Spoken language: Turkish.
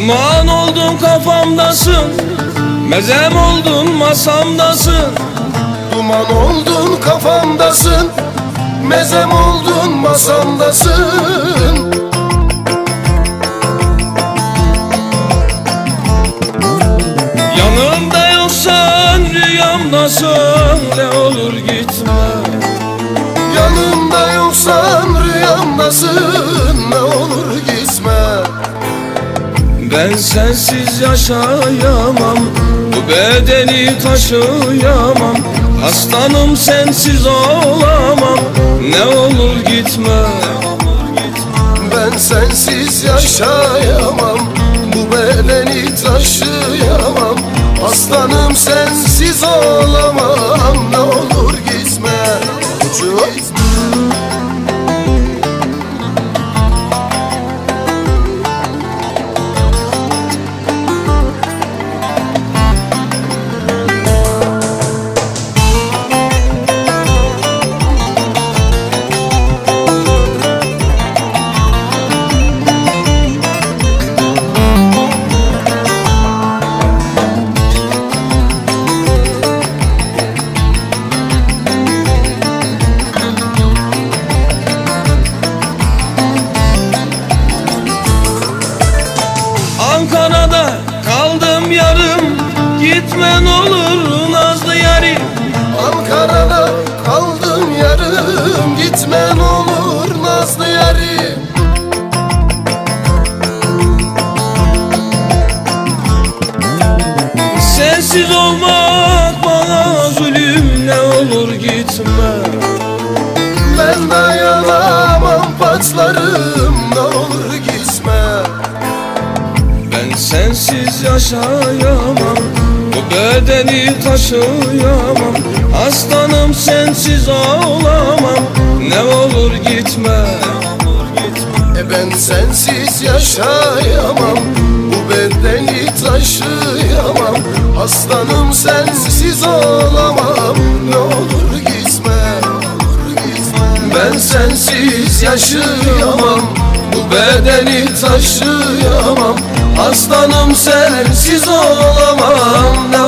Duman oldun kafamdasın Mezem oldun masamdasın. Duman oldun kafamdasın Mezem oldun masamdasın. Yanımda yoksan rüyamdasın Ne olur gitme Ben sensiz yaşayamam Bu bedeni taşıyamam. Aslanım sensiz olamam Ne olur gitme. Ben sensiz yaşayamam Bu bedeni taşıyamam. Aslanım sensiz olamam Ne olur gitme. Ucu Gitmen olur nazlı yarim Ankara'da kaldım yarım Gitmen olur nazlı yarim Sensiz olmak bana zulüm Ne olur gitme Ben dayanamam patlarım Ne olur gitme Ben sensiz yaşayamam bedeni taşıyamam. Aslanım sensiz olamam Ne olur gitme. E ben sensiz yaşayamam. Bu bedeni taşıyamam. Aslanım sensiz olamam Ne olur gitme. Ben sensiz yaşayamam Bu bedeni taşıyamam. Aslanım sensiz olamam. Ne